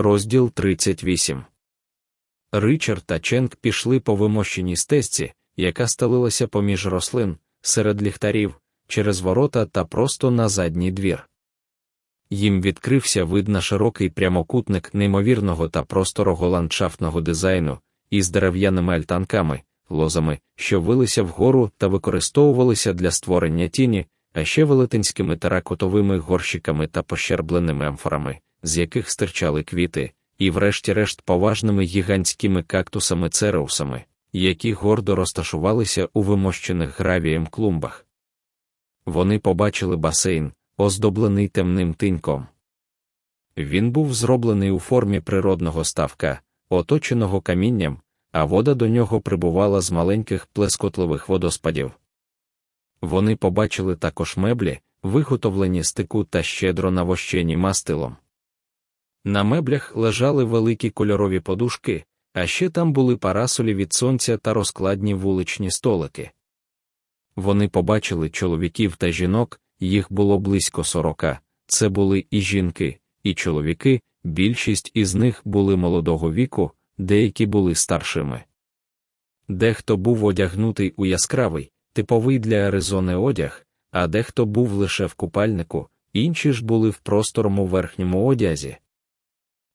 Розділ 38 Ричард та Ченк пішли по вимощеній стежці, яка стелилася поміж рослин, серед ліхтарів, через ворота та просто на задній двір. Їм відкрився вид на широкий прямокутник неймовірного та просторого ландшафтного дизайну із дерев'яними альтанками, лозами, що вилися вгору та використовувалися для створення тіні, а ще велетенськими теракотовими горщиками та пощербленими амфорами, з яких стирчали квіти, і, врешті-решт, поважними гігантськими кактусами цереусами, які гордо розташувалися у вимощених гравієм клумбах. Вони побачили басейн, оздоблений темним тиньком. Він був зроблений у формі природного ставка, оточеного камінням, а вода до нього прибувала з маленьких плескотливих водоспадів. Вони побачили також меблі, виготовлені з тику та щедро навощені мастилом. На меблях лежали великі кольорові подушки, а ще там були парасолі від сонця та розкладні вуличні столики. Вони побачили чоловіків та жінок, їх було близько сорока. Це були і жінки, і чоловіки, більшість із них були молодого віку, деякі були старшими. Дехто був одягнутий у яскравий, типовий для Аризони одяг, а дехто був лише в купальнику, інші ж були в просторому верхньому одязі.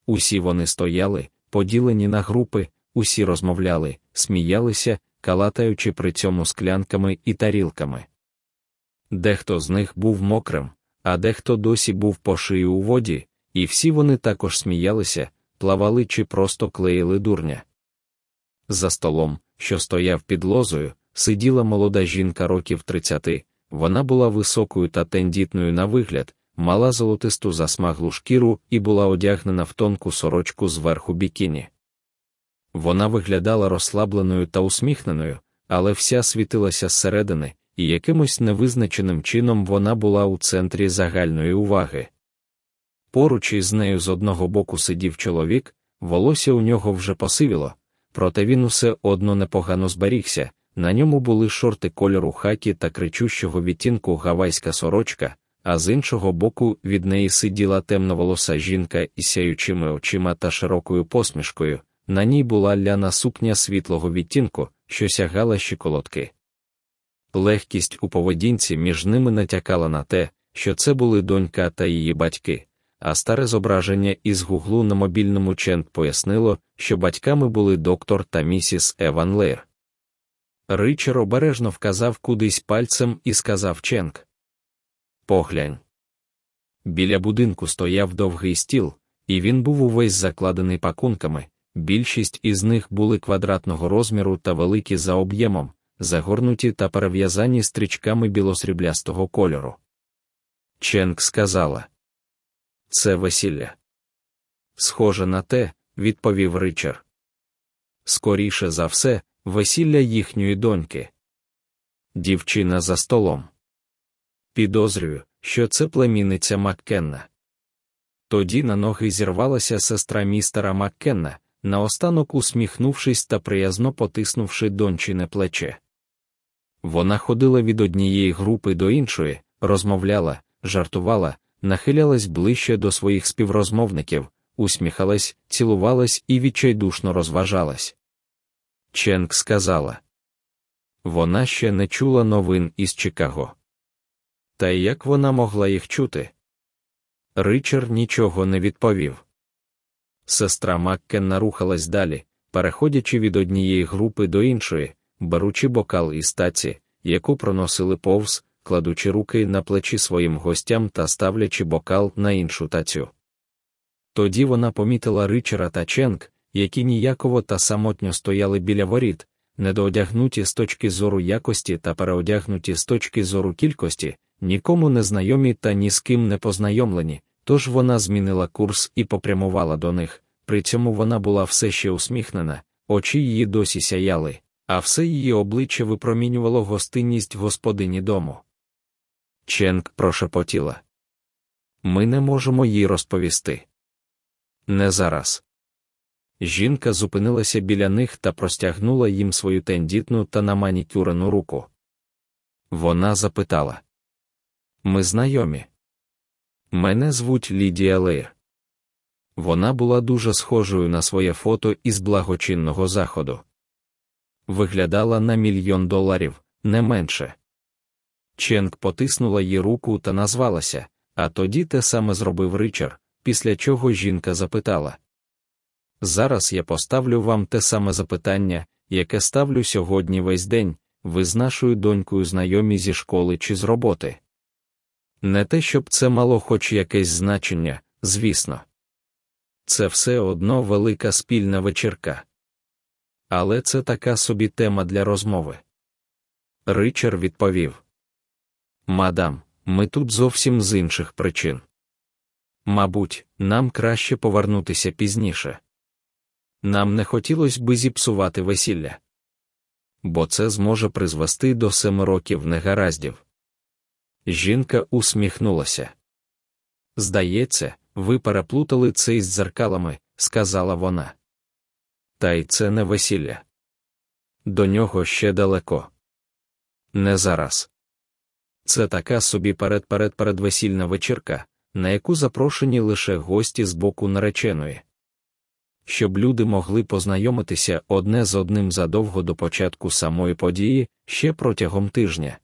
Усі вони стояли, поділені на групи, усі розмовляли, сміялися, калатаючи при цьому склянками і тарілками. Дехто з них був мокрим, а дехто досі був по шию у воді, і всі вони також сміялися, плавали чи просто клеїли дурня. За столом, що стояв під лозою, сиділа молода жінка років тридцяти. Вона була високою та тендітною на вигляд, мала золотисту засмаглу шкіру і була одягнена в тонку сорочку зверху бікіні. Вона виглядала розслабленою та усміхненою, але вся світилася зсередини, і якимось невизначеним чином вона була у центрі загальної уваги. Поруч із нею з одного боку сидів чоловік, волосся у нього вже посивіло, проте він усе одно непогано зберігся. На ньому були шорти кольору хакі та кричущого відтінку гавайська сорочка, а з іншого боку від неї сиділа темноволоса жінка із сяючими очима та широкою посмішкою. На ній була ляна сукня світлого відтінку, що сягала щиколотки. Легкість у поведінці між ними натякала на те, що це були донька та її батьки, а старе зображення із гуглу на мобільному Чент пояснило, що батьками були доктор та місіс Еван Лейр. Ричер обережно вказав кудись пальцем і сказав Ченк. Поглянь. Біля будинку стояв довгий стіл, і він був увесь закладений пакунками. Більшість із них були квадратного розміру та великі за об'ємом, загорнуті та перев'язані стрічками білосріблястого кольору. Ченк сказала: Це весілля. Схоже на те, відповів Ричард. Скоріше за все, весілля їхньої доньки. Дівчина за столом. Підозрюю, що це племінниця Маккенна. Тоді на ноги зірвалася сестра містера Маккенна, наостанок усміхнувшись та приязно потиснувши дончине плече. Вона ходила від однієї групи до іншої, розмовляла, жартувала, нахилялась ближче до своїх співрозмовників, усміхалась, цілувалась і відчайдушно розважалась. Ченк сказала. Вона ще не чула новин із Чикаго. Та як вона могла їх чути? Ричард нічого не відповів. Сестра Маккенна рухалась далі, переходячи від однієї групи до іншої, беручи бокал із таці, яку проносили повз, кладучи руки на плечі своїм гостям та ставлячи бокал на іншу тацю. Тоді вона помітила Ричера та Ченк, які ніяково та самотньо стояли біля воріт, недоодягнуті з точки зору якості та переодягнуті з точки зору кількості, нікому не знайомі та ні з ким не познайомлені, тож вона змінила курс і попрямувала до них. При цьому вона була все ще усміхнена, очі її досі сяяли, а все її обличчя випромінювало гостинність господині дому. Ченк прошепотіла. Ми не можемо їй розповісти. Не зараз. Жінка зупинилася біля них та простягнула їм свою тендітну та наманікюрену руку. Вона запитала: Ми знайомі. Мене звуть Лідія Лейр. Вона була дуже схожою на своє фото із благочинного заходу. Виглядала на мільйон доларів, не менше. Ченк потиснула їй руку та назвалася, а тоді те саме зробив Ричард, після чого жінка запитала. Зараз я поставлю вам те саме запитання, яке ставлю сьогодні весь день, ви з нашою донькою знайомі зі школи чи з роботи. Не те, щоб це мало хоч якесь значення, звісно. Це все одно велика спільна вечірка. Але це така собі тема для розмови. Ричард відповів: Мадам, ми тут зовсім з інших причин. Мабуть, нам краще повернутися пізніше. Нам не хотілося би зіпсувати весілля, бо це зможе призвести до семи років негараздів. Жінка усміхнулася. Здається, ви переплутали це із дзеркалами, сказала вона. Та й це не весілля. До нього ще далеко. Не зараз. Це така собі перед перед передвесільна вечірка, на яку запрошені лише гості з боку нареченої. Щоб люди могли познайомитися одне з одним задовго до початку самої події ще протягом тижня.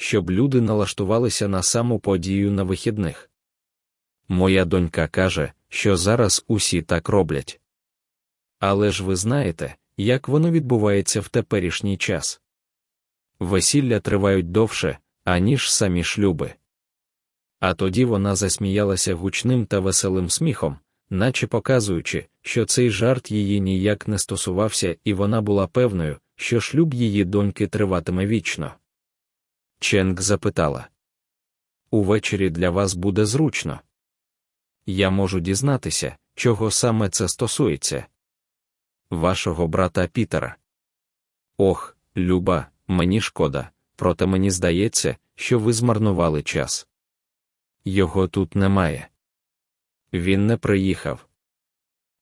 Щоб люди налаштувалися на саму подію на вихідних. Моя донька каже, що зараз усі так роблять. Але ж ви знаєте, як воно відбувається в теперішній час. Весілля тривають довше, аніж самі шлюби. А тоді вона засміялася гучним та веселим сміхом, наче показуючи, що цей жарт її ніяк не стосувався, і вона була певною, що шлюб її доньки триватиме вічно. Ченк запитала Увечері для вас буде зручно. Я можу дізнатися, чого саме це стосується. Вашого брата Пітера. Ох, Люба, мені шкода, проте мені здається, що ви змарнували час. Його тут немає. Він не приїхав.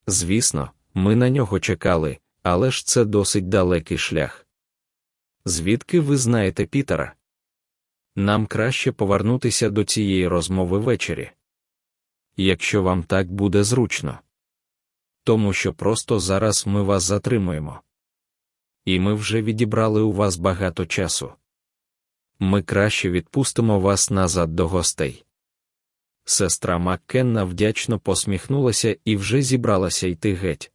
Звісно, ми на нього чекали, але ж це досить далекий шлях. Звідки ви знаєте Пітера? Нам краще повернутися до цієї розмови ввечері. Якщо вам так буде зручно. Тому що просто зараз ми вас затримуємо. І ми вже відібрали у вас багато часу. Ми краще відпустимо вас назад до гостей. Сестра Маккенна вдячно посміхнулася і вже зібралася йти геть.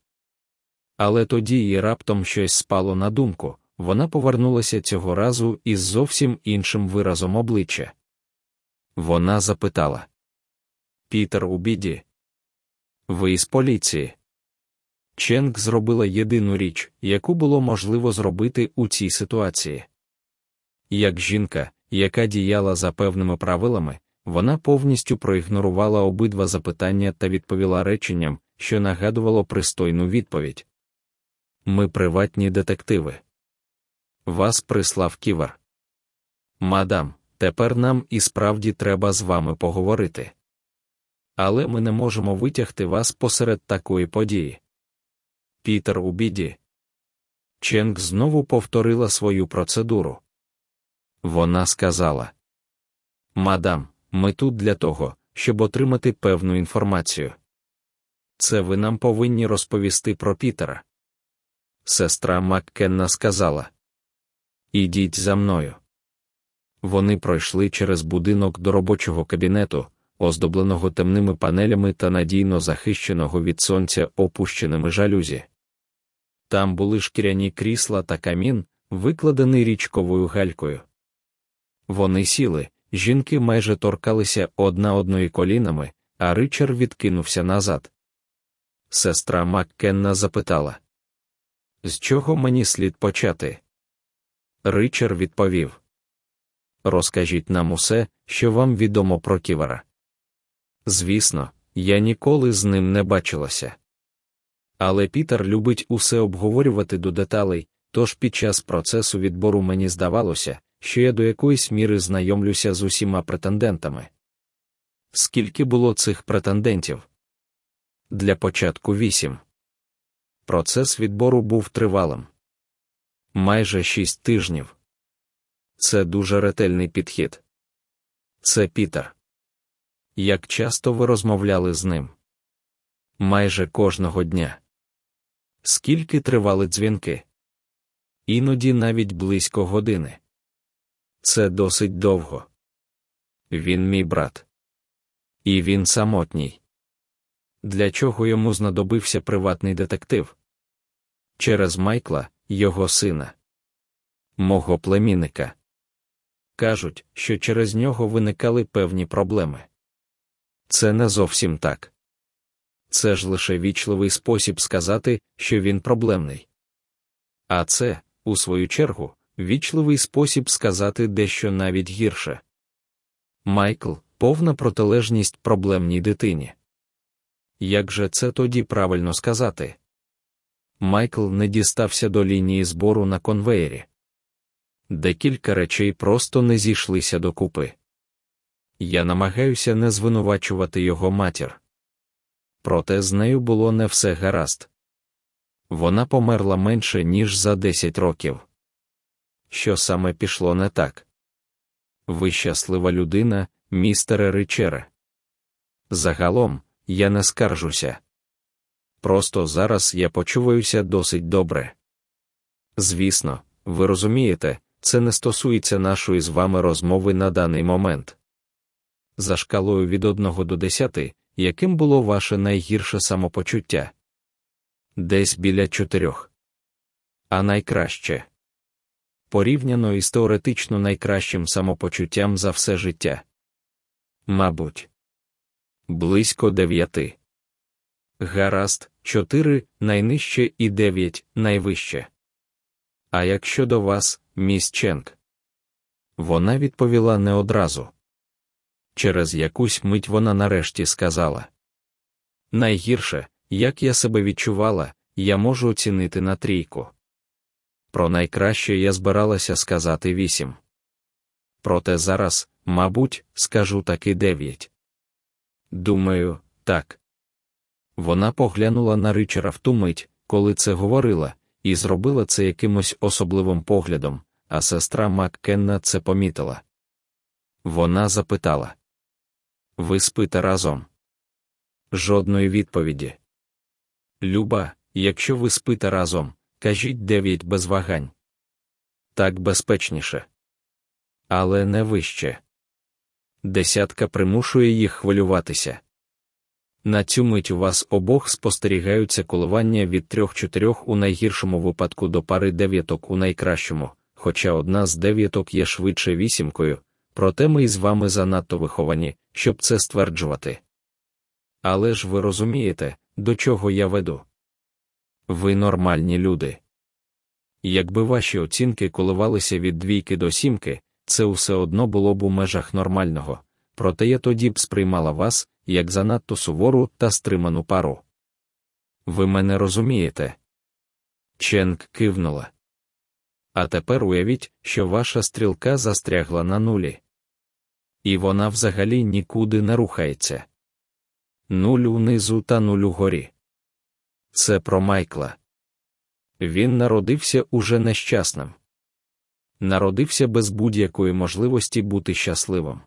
Але тоді їй раптом щось спало на думку, вона повернулася цього разу із зовсім іншим виразом обличчя. Вона запитала Пітер у біді. Ви із поліції. Ченк зробила єдину річ, яку було можливо зробити у цій ситуації. Як жінка, яка діяла за певними правилами, вона повністю проігнорувала обидва запитання та відповіла реченням, що нагадувало пристойну відповідь. Ми приватні детективи. Вас прислав ківер. Мадам, тепер нам і справді треба з вами поговорити. Але ми не можемо витягти вас посеред такої події. Пітер у біді. Ченк знову повторила свою процедуру. Вона сказала: Мадам, ми тут для того, щоб отримати певну інформацію. Це ви нам повинні розповісти про Пітера. Сестра Маккенна сказала: Ідіть за мною. Вони пройшли через будинок до робочого кабінету, оздобленого темними панелями та надійно захищеного від сонця опущеними жалюзі. Там були шкіряні крісла та камін, викладений річковою галькою. Вони сіли, жінки майже торкалися одна одної колінами, а Ричард відкинувся назад. Сестра Маккенна запитала: З чого мені слід почати? Ричард відповів: Розкажіть нам усе, що вам відомо про ківера. Звісно, я ніколи з ним не бачилася. Але Пітер любить усе обговорювати до деталей, тож під час процесу відбору мені здавалося, що я до якоїсь міри знайомлюся з усіма претендентами. Скільки було цих претендентів? Для початку вісім. Процес відбору був тривалим. Майже шість тижнів. Це дуже ретельний підхід. Це Пітер. Як часто ви розмовляли з ним? Майже кожного дня. Скільки тривали дзвінки? Іноді навіть близько години. Це досить довго. Він мій брат. І він самотній. Для чого йому знадобився приватний детектив? Через Майкла, його сина, мого племінника. Кажуть, що через нього виникали певні проблеми. Це не зовсім так. Це ж лише вічливий спосіб сказати, що він проблемний. А це, у свою чергу, вічливий спосіб сказати дещо навіть гірше. Майкл повна протилежність проблемній дитині. Як же це тоді правильно сказати? Майкл не дістався до лінії збору на конвеєрі. Декілька речей просто не зійшлися докупи. Я намагаюся не звинувачувати його матір. Проте з нею було не все гаразд. Вона померла менше, ніж за 10 років. Що саме пішло не так? Ви щаслива людина, містере Ричере. Загалом, я не скаржуся. Просто зараз я почуваюся досить добре. Звісно, ви розумієте, це не стосується нашої з вами розмови на даний момент. За шкалою від 1 до 10, яким було ваше найгірше самопочуття? Десь біля чотирьох. А найкраще порівняно із теоретично найкращим самопочуттям за все життя. Мабуть, близько дев'яти. Гаразд, чотири найнижче і дев'ять найвище. А як щодо вас, міс Ченк? Вона відповіла не одразу. Через якусь мить вона нарешті сказала: Найгірше, як я себе відчувала, я можу оцінити на трійку. Про найкраще я збиралася сказати вісім. Проте зараз, мабуть, скажу таки дев'ять. Думаю, так. Вона поглянула на Ричера в ту мить, коли це говорила, і зробила це якимось особливим поглядом, а сестра Маккенна це помітила. Вона запитала: Ви спите разом? Жодної відповіді. Люба, якщо ви спите разом, кажіть дев'ять без вагань. Так безпечніше. Але не вище. Десятка примушує їх хвилюватися. На цю мить у вас обох спостерігаються коливання від трьох-чотирьох у найгіршому випадку до пари дев'яток у найкращому, хоча одна з дев'яток є швидше вісімкою, проте ми із вами занадто виховані, щоб це стверджувати. Але ж ви розумієте, до чого я веду? Ви нормальні люди. Якби ваші оцінки коливалися від двійки до сімки, це все одно було б у межах нормального, проте я тоді б сприймала вас як занадто сувору та стриману пару. Ви мене розумієте? Ченк кивнула. А тепер уявіть, що ваша стрілка застрягла на нулі. І вона взагалі нікуди не рухається. Нуль унизу та нуль угорі. Це про Майкла. Він народився уже нещасним. Народився без будь-якої можливості бути щасливим.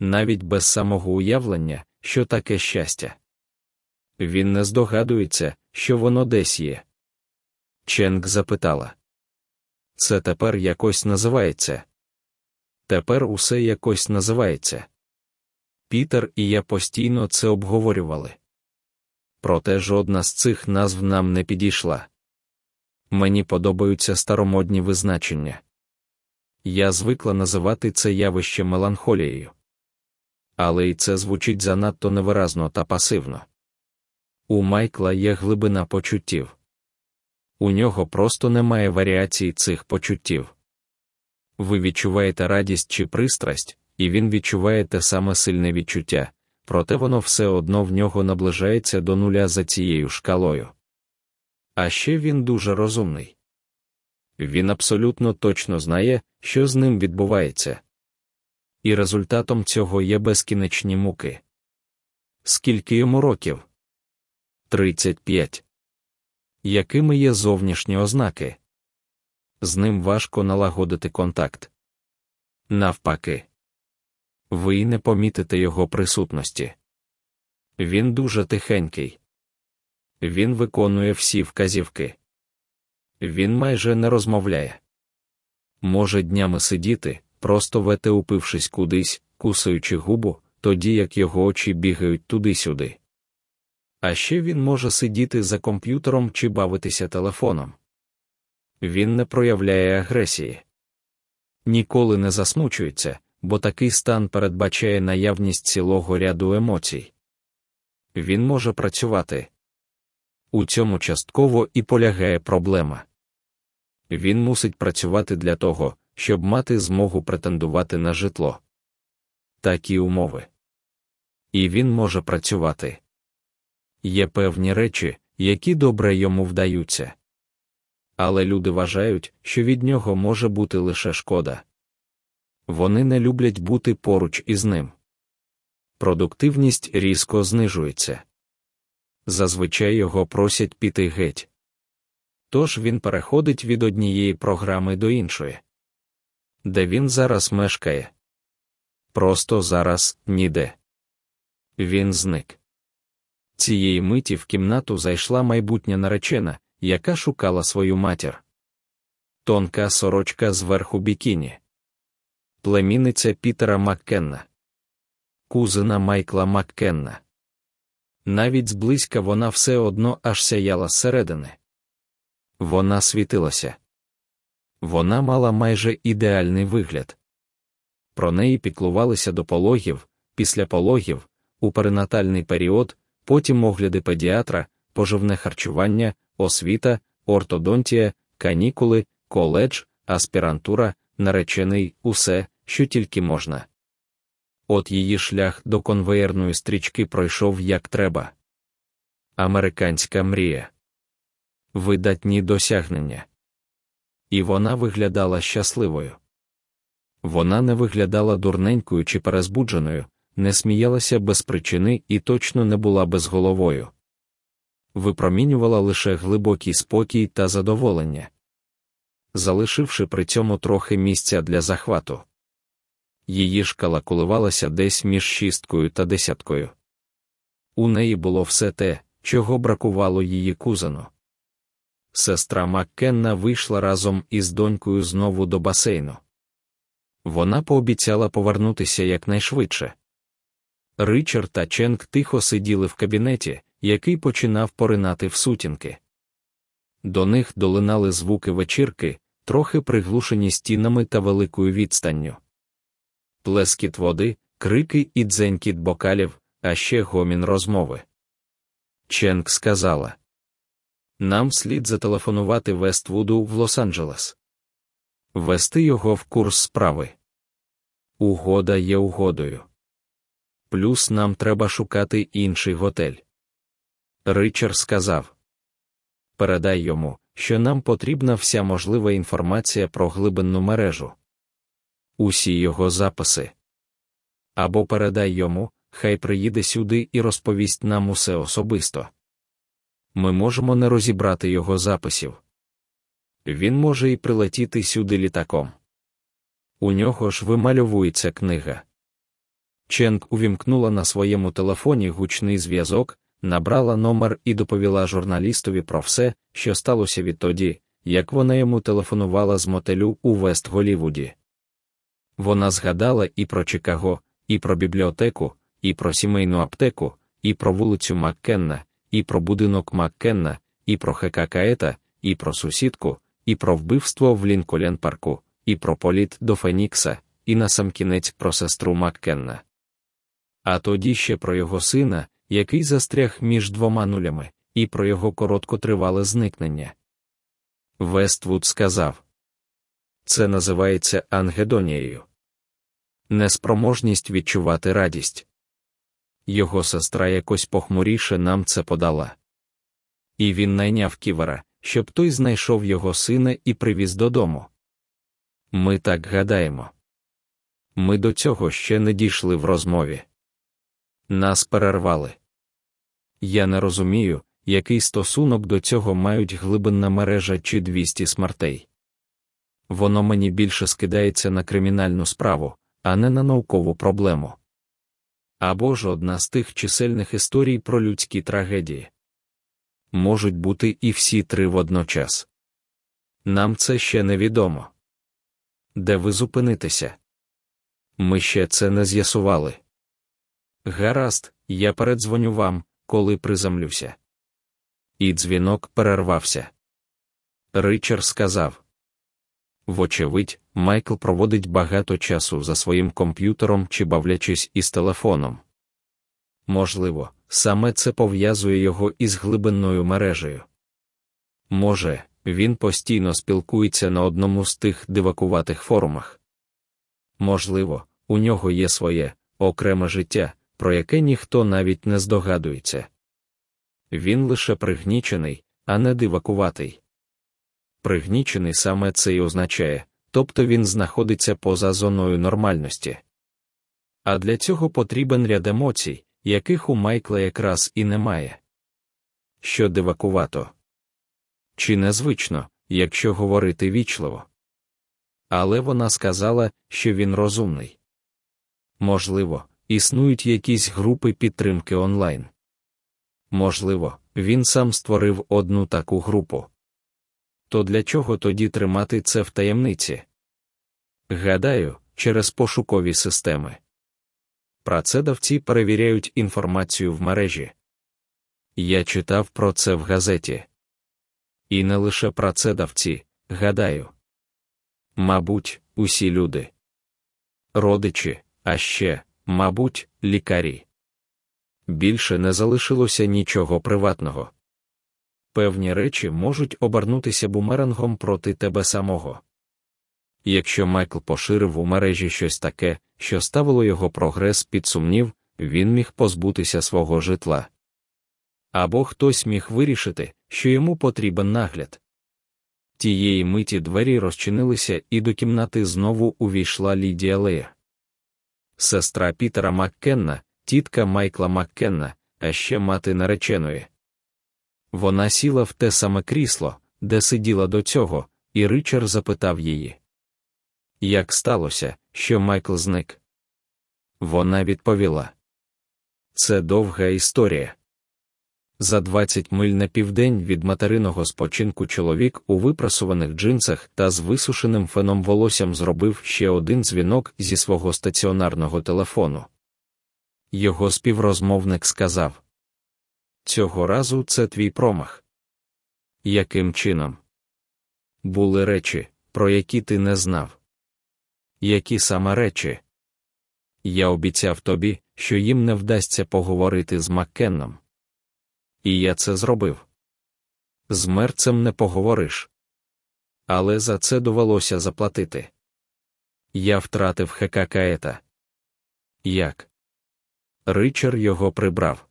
Навіть без самого уявлення, що таке щастя. Він не здогадується, що воно десь є. Ченк запитала. Це тепер якось називається. Тепер усе якось називається. Пітер і я постійно це обговорювали. Проте жодна з цих назв нам не підійшла. Мені подобаються старомодні визначення. Я звикла називати це явище меланхолією. Але й це звучить занадто невиразно та пасивно. У Майкла є глибина почуттів. У нього просто немає варіацій цих почуттів. Ви відчуваєте радість чи пристрасть, і він відчуває те саме сильне відчуття, проте воно все одно в нього наближається до нуля за цією шкалою. А ще він дуже розумний. Він абсолютно точно знає, що з ним відбувається. І результатом цього є безкінечні муки. Скільки йому років? 35. Якими є зовнішні ознаки? З ним важко налагодити контакт. Навпаки, ви не помітите його присутності. Він дуже тихенький. Він виконує всі вказівки. Він майже не розмовляє. Може днями сидіти, просто вете упившись кудись, кусаючи губу, тоді як його очі бігають туди-сюди. А ще він може сидіти за комп'ютером чи бавитися телефоном. Він не проявляє агресії, ніколи не засмучується, бо такий стан передбачає наявність цілого ряду емоцій. Він може працювати. У цьому частково і полягає проблема. Він мусить працювати для того, щоб мати змогу претендувати на житло. Такі умови. І він може працювати. Є певні речі, які добре йому вдаються. Але люди вважають, що від нього може бути лише шкода. Вони не люблять бути поруч із ним. Продуктивність різко знижується. Зазвичай його просять піти геть. Тож він переходить від однієї програми до іншої. Де він зараз мешкає? Просто зараз ніде. Він зник. Цієї миті в кімнату зайшла майбутня наречена, яка шукала свою матір. Тонка сорочка зверху бікіні. Племінниця Пітера Маккенна. Кузина Майкла Маккенна. Навіть зблизька вона все одно аж сяяла зсередини. Вона світилася. Вона мала майже ідеальний вигляд. Про неї піклувалися до пологів, після пологів, у перинатальний період, потім огляди педіатра, поживне харчування, освіта, ортодонтія, канікули, коледж, аспірантура, наречений, усе, що тільки можна. От її шлях до конвеєрної стрічки пройшов як треба. Американська мрія. Видатні досягнення. І вона виглядала щасливою. Вона не виглядала дурненькою чи перезбудженою, не сміялася без причини і точно не була безголовою. Випромінювала лише глибокий спокій та задоволення, залишивши при цьому трохи місця для захвату. Її шкала коливалася десь між шісткою та десяткою. У неї було все те, чого бракувало її кузену. Сестра Маккенна вийшла разом із донькою знову до басейну. Вона пообіцяла повернутися якнайшвидше. Ричард та Ченк тихо сиділи в кабінеті, який починав поринати в сутінки. До них долинали звуки вечірки, трохи приглушені стінами та великою відстанню. Плескіт води, крики і дзенькіт бокалів, а ще гомін розмови. Ченк сказала нам слід зателефонувати Вествуду в Лос-Анджелес. Вести його в курс справи. Угода є угодою. Плюс нам треба шукати інший готель. Ричард сказав Передай йому, що нам потрібна вся можлива інформація про глибинну мережу. Усі його записи. Або передай йому, хай приїде сюди і розповість нам усе особисто ми можемо не розібрати його записів. Він може і прилетіти сюди літаком. У нього ж вимальовується книга. Ченк увімкнула на своєму телефоні гучний зв'язок, набрала номер і доповіла журналістові про все, що сталося відтоді, як вона йому телефонувала з мотелю у Вест Голівуді. Вона згадала і про Чикаго, і про бібліотеку, і про сімейну аптеку, і про вулицю Маккенна, і про будинок Маккенна, і про Хека Каета, і про сусідку, і про вбивство в Лінколен парку, і про політ до Фенікса, і насамкінець про сестру Маккенна. А тоді ще про його сина, який застряг між двома нулями, і про його короткотривале зникнення. Вествуд сказав це називається ангедонією. Неспроможність відчувати радість його сестра якось похмуріше нам це подала. І він найняв ківера, щоб той знайшов його сина і привіз додому. Ми так гадаємо. Ми до цього ще не дійшли в розмові. Нас перервали. Я не розумію, який стосунок до цього мають глибинна мережа чи 200 смертей. Воно мені більше скидається на кримінальну справу, а не на наукову проблему або ж одна з тих чисельних історій про людські трагедії. Можуть бути і всі три водночас. Нам це ще невідомо. Де ви зупинитеся? Ми ще це не з'ясували. Гаразд, я передзвоню вам, коли приземлюся. І дзвінок перервався. Ричард сказав: Вочевидь, Майкл проводить багато часу за своїм комп'ютером чи бавлячись із телефоном. Можливо, саме це пов'язує його із глибинною мережею. Може, він постійно спілкується на одному з тих дивакуватих форумах. Можливо, у нього є своє окреме життя, про яке ніхто навіть не здогадується. Він лише пригнічений, а не дивакуватий. Пригнічений саме це й означає, тобто він знаходиться поза зоною нормальності. А для цього потрібен ряд емоцій, яких у Майкла якраз і немає. Що дивакувато. Чи незвично, якщо говорити вічливо. Але вона сказала, що він розумний. Можливо, існують якісь групи підтримки онлайн. Можливо, він сам створив одну таку групу. То для чого тоді тримати це в таємниці? Гадаю, через пошукові системи. Працедавці перевіряють інформацію в мережі. Я читав про це в газеті. І не лише працедавці, гадаю. Мабуть, усі люди. Родичі, а ще, мабуть, лікарі. Більше не залишилося нічого приватного. Певні речі можуть обернутися бумерангом проти тебе самого. Якщо Майкл поширив у мережі щось таке, що ставило його прогрес під сумнів, він міг позбутися свого житла. Або хтось міг вирішити, що йому потрібен нагляд. Тієї миті двері розчинилися, і до кімнати знову увійшла Лідія Лея. Сестра Пітера Маккенна, тітка Майкла Маккенна, а ще мати нареченої. Вона сіла в те саме крісло, де сиділа до цього, і Ричард запитав її. Як сталося, що Майкл зник? Вона відповіла: Це довга історія. За 20 миль на південь від материного спочинку чоловік у випрасуваних джинсах та з висушеним феном волоссям зробив ще один дзвінок зі свого стаціонарного телефону. Його співрозмовник сказав: Цього разу це твій промах. Яким чином? Були речі, про які ти не знав. Які саме речі? Я обіцяв тобі, що їм не вдасться поговорити з Маккенном. І я це зробив. З мерцем не поговориш. Але за це довелося заплатити. Я втратив Хекакаета. Як? Ричар його прибрав.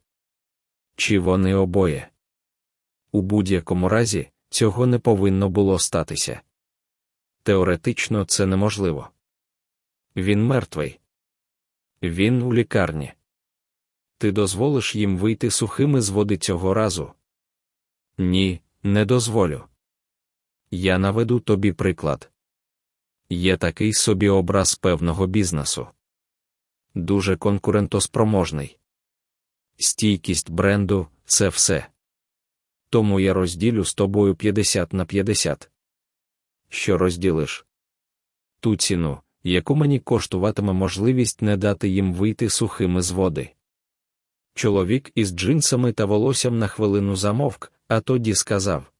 Чи вони обоє? У будь-якому разі цього не повинно було статися. Теоретично це неможливо. Він мертвий. Він у лікарні. Ти дозволиш їм вийти сухими з води цього разу? Ні, не дозволю. Я наведу тобі приклад. Є такий собі образ певного бізнесу. Дуже конкурентоспроможний. Стійкість бренду це все. Тому я розділю з тобою 50 на 50. Що розділиш? Ту ціну, яку мені коштуватиме можливість не дати їм вийти сухими з води. Чоловік із джинсами та волоссям на хвилину замовк, а тоді сказав: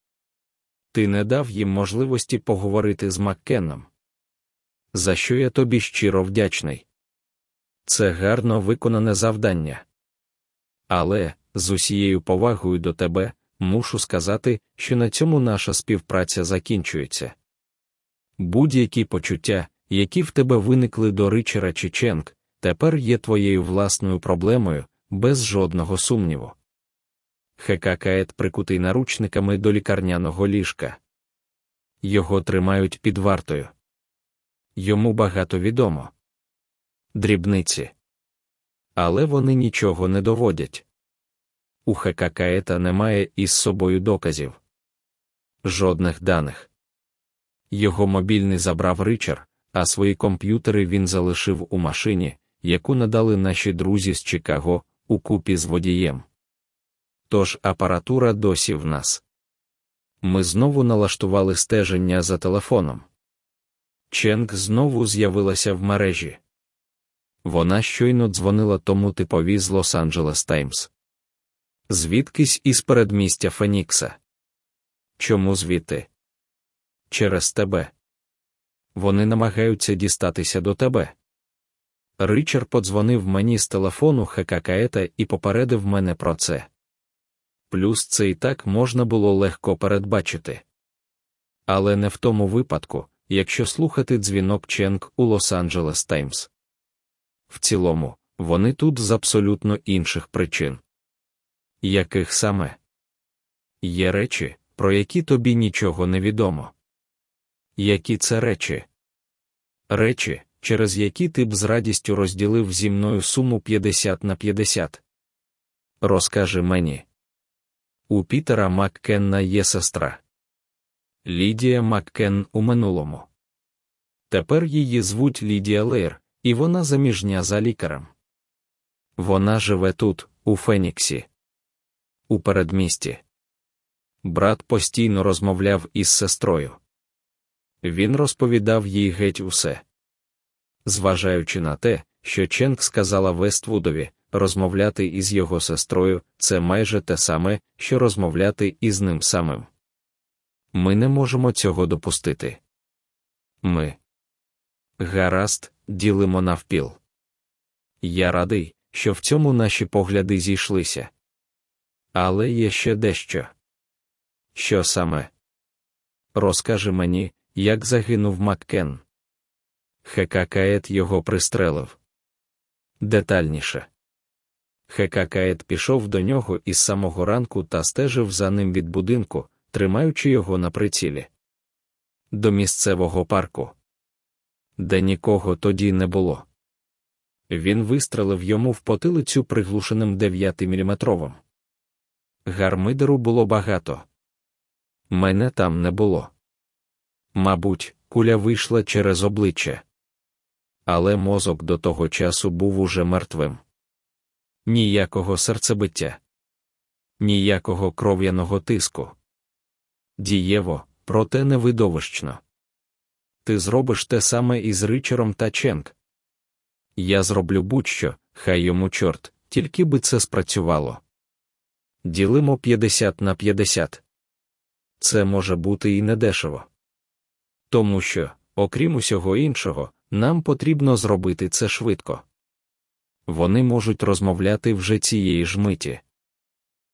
Ти не дав їм можливості поговорити з Маккеном. За що я тобі щиро вдячний. Це гарно виконане завдання. Але, з усією повагою до тебе, мушу сказати, що на цьому наша співпраця закінчується. Будь-які почуття, які в тебе виникли до Ричера Чеченк, тепер є твоєю власною проблемою, без жодного сумніву. Хекакает прикутий наручниками до лікарняного ліжка. Його тримають під вартою. Йому багато відомо. Дрібниці. Але вони нічого не доводять. У Хекакаета немає із собою доказів. Жодних даних. Його мобільний забрав Ричард, а свої комп'ютери він залишив у машині, яку надали наші друзі з Чикаго, у купі з водієм. тож апаратура досі в нас. Ми знову налаштували стеження за телефоном. Ченк знову з'явилася в мережі. Вона щойно дзвонила тому типові з Лос-Анджелес Таймс. Звідкись із передмістя Фенікса. Чому звідти? Через тебе. Вони намагаються дістатися до тебе. Ричард подзвонив мені з телефону Хекакаета і попередив мене про це. Плюс це і так можна було легко передбачити. Але не в тому випадку, якщо слухати дзвінок Ченк у Лос-Анджелес Таймс. В цілому, вони тут з абсолютно інших причин. Яких саме? Є речі, про які тобі нічого не відомо. Які це речі? Речі, через які ти б з радістю розділив зі мною суму 50 на 50. Розкажи мені. У Пітера Маккенна є сестра. Лідія Маккен у минулому. Тепер її звуть Лідія Лейр, і вона заміжня за лікарем. Вона живе тут, у Феніксі, у передмісті. Брат постійно розмовляв із сестрою. Він розповідав їй геть усе. Зважаючи на те, що Ченк сказала Вествудові, розмовляти із його сестрою це майже те саме, що розмовляти із ним самим. Ми не можемо цього допустити. Ми. Гаразд, ділимо навпіл. Я радий, що в цьому наші погляди зійшлися. Але є ще дещо. Що саме? Розкажи мені, як загинув Маккен. Хекакает його пристрелив. Детальніше. Хекакает пішов до нього із самого ранку та стежив за ним від будинку, тримаючи його на прицілі. До місцевого парку, де нікого тоді не було. Він вистрелив йому в потилицю приглушеним 9-мм. Гармидеру було багато. Мене там не було. Мабуть, куля вийшла через обличчя. Але мозок до того часу був уже мертвим. Ніякого серцебиття, ніякого кров'яного тиску. Дієво, проте невидовищно. Ти зробиш те саме із Ричером та Ченк. Я зроблю будь-що, хай йому чорт, тільки би це спрацювало. Ділимо 50 на 50. Це може бути і недешево. Тому що, окрім усього іншого, нам потрібно зробити це швидко. Вони можуть розмовляти вже цієї ж миті.